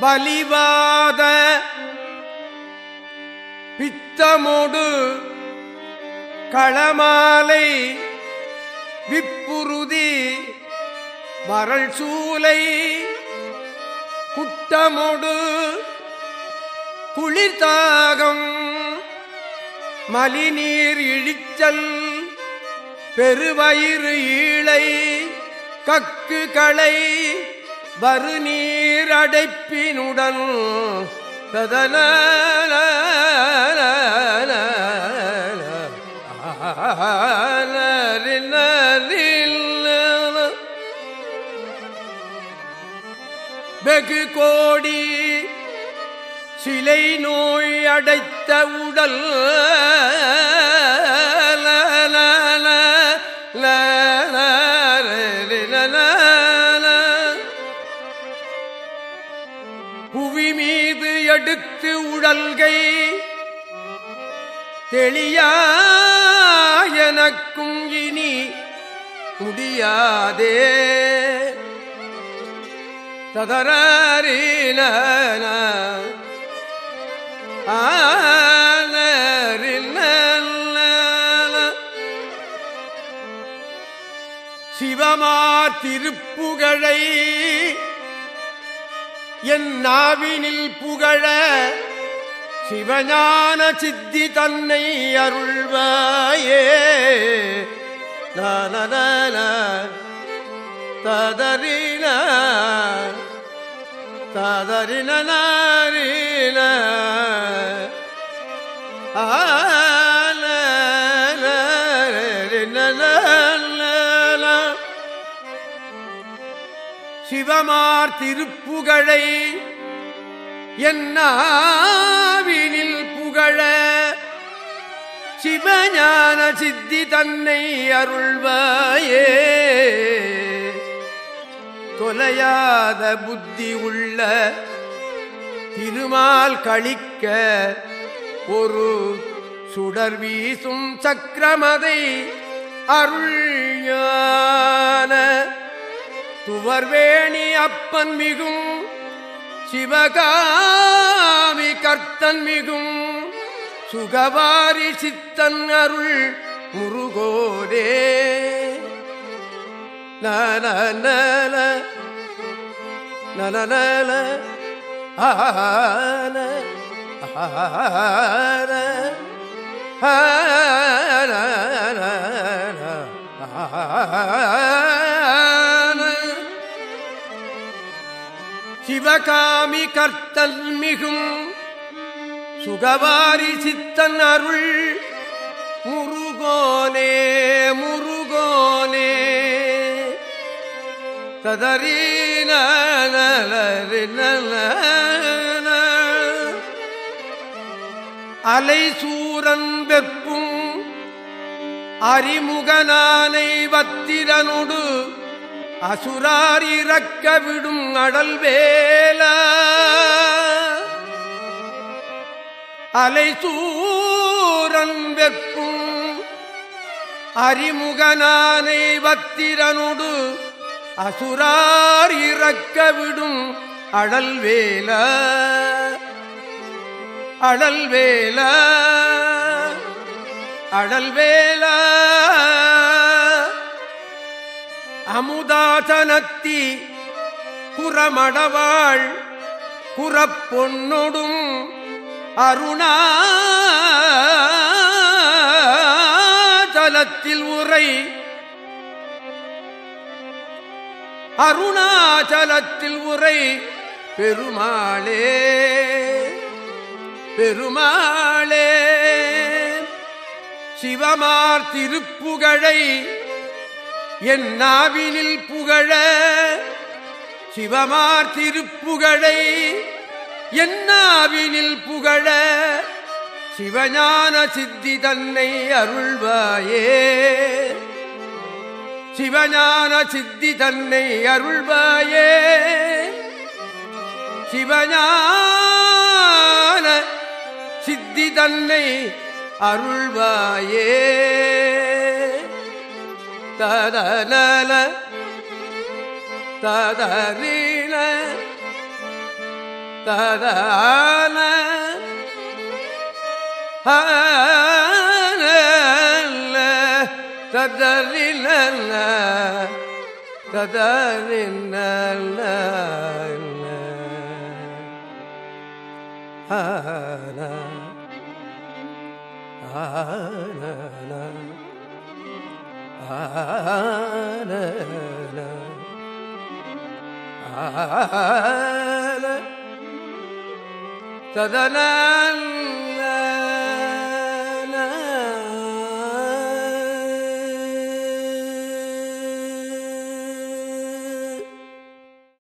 பலிவாத பித்தமோடு களமாலை விப்புருதி வரள் சூலை குட்டமொடு குளிர்தாகம் மலிநீர் இழிச்சல் பெருவயிறு ஈழை கக்கு களை வருநீர் அடைப்பினுடன் சதன வெகு கோடி சிலை நோய் அடைத்த உடல் எடுத்து உழல்கை தெளியா எனக்கும் இனி முடியாதே. ததரீன சிவமா திருப்புகழை என் நாவினில் புகழ சிவஞான சித்தி தன்னை அருள்வாயே. நான ததறின ததறின சிவமார் திருப்புகழை என்னாவினில் புகழ சிவஞான சித்தி தன்னை அருள்வாயே. தொலையாத புத்தி உள்ள திருமால் கழிக்க ஒரு சுடர் வீசும் சக்கரமதை அருள்யான துவர்வேணி அப்பன் மிகும் சிவகாமி கர்த்தன் மிகும். சுகவாரி சித்தன் அருள் முருகோரே நல நல நல ஆன ஆன சிவகாமி கர்த்தல் மிகும். சுகவாரி சித்தன் அருள். முருகோனே முருகோனே. ததரீன அலை சூரன் வெப்பும். அறிமுகனானை வத்திரனுடு. அசுரார் இறக்க விடும் அடல் வேல அலை சூரன் வெப்பும் அறிமுகனானை வத்திரனொடு அசுரார் இறக்க விடும் அடல் வேல அடல் வேல அடல் வேலா அமுதாசனத்தி குறமடவாள் குறப்பொன்னொடும் அருணாச்சலத்தில் உரை. அருணாச்சலத்தில் உரை பெருமாளே பெருமாளே சிவமார் திருப்புகழை என் நாவினில் புகழ சிவமார் திருப்புகழை என் நாவினில் புகழ சிவஞான சித்தி தன்னை அருள்வாயே. சிவஞான சித்தி தன்னை அருள்வாயே. சிவஞான சித்தி தன்னை அருள்வாயே. ததனல ததரீன ததான ததறின ததறின ஆன ஆன ஆன